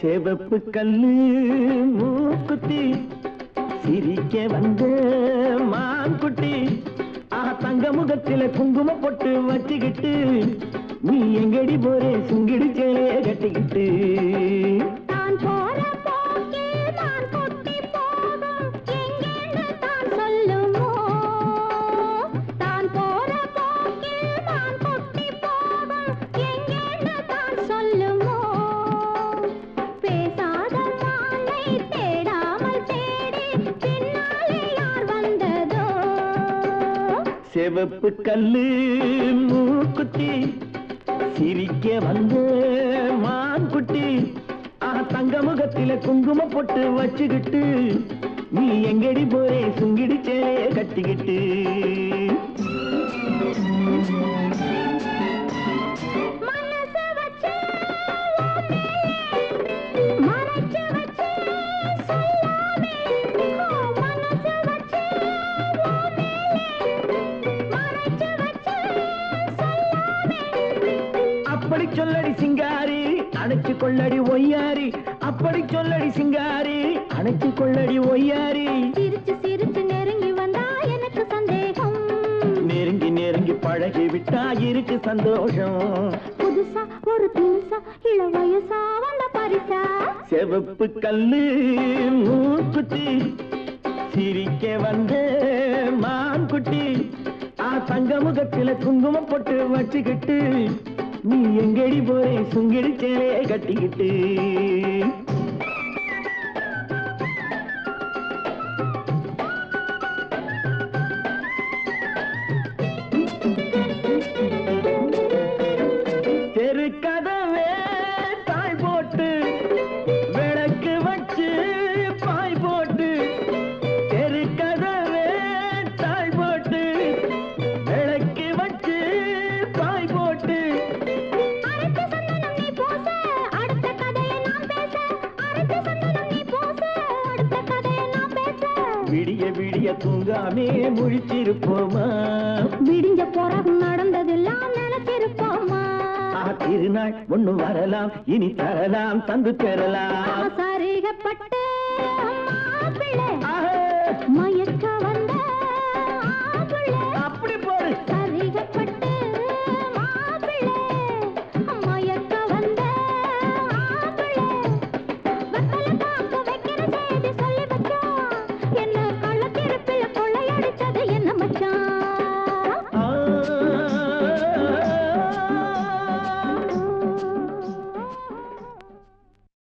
சிவப்பு கல்லு மூக்குத்தி சிரிக்க வந்த மான்குட்டி. ஆ தங்க முகத்தில குங்கும பொட்டு வச்சுக்கிட்டு நீ எங்கடி போறே? சுங்கிடு சேலைய கட்டிக்கிட்டு. செவப்பு கல்லு மூக்குத்தி சிரிக்க வந்த மான்குட்டி. ஆ தங்க முகத்தில குங்கும பொட்டு வச்சுக்கிட்டு. நீ எங்கடி போரே சுங்கிடிச்சே கட்டிக்கிட்டு. அப்படி சொல்லடி சிங்காரி அணைச்சு கொள்ளடி ஒய்யாரி. அப்படி சொல்லடி சிங்காரி அணைச்சு கொள்ளடி ஒய்யாரி. சிரிச்சு சிரிச்சு நெருங்கி வந்தா எனக்கு சந்தேகம். நெருங்கி நெருங்கி பழகி விட்டா இருக்கு சந்தோஷம். புதுசா ஒரு தினுசா இள வயசா வந்த பரிசா? செவப்பு கல்லு மூக்குத்தி சிரிக்க வந்த மான்குட்டி. ஆ தங்க முகத்தில குங்குமம் போட்டு வச்சுக்கிட்டு. நீ எங்கடி போறே சுங்கிடிச்சேலே கட்டிக்கிட்டு? விடிய விடிய தூங்காமே முழிச்சிருப்போமா? விடிஞ்ச பிறகு நடந்ததெல்லாம் நினைச்சிருப்போமா? திருநாள் ஒண்ணு வரலாம் இனி தரலாம் தந்து பெறலாம் சரிகப்பட்டு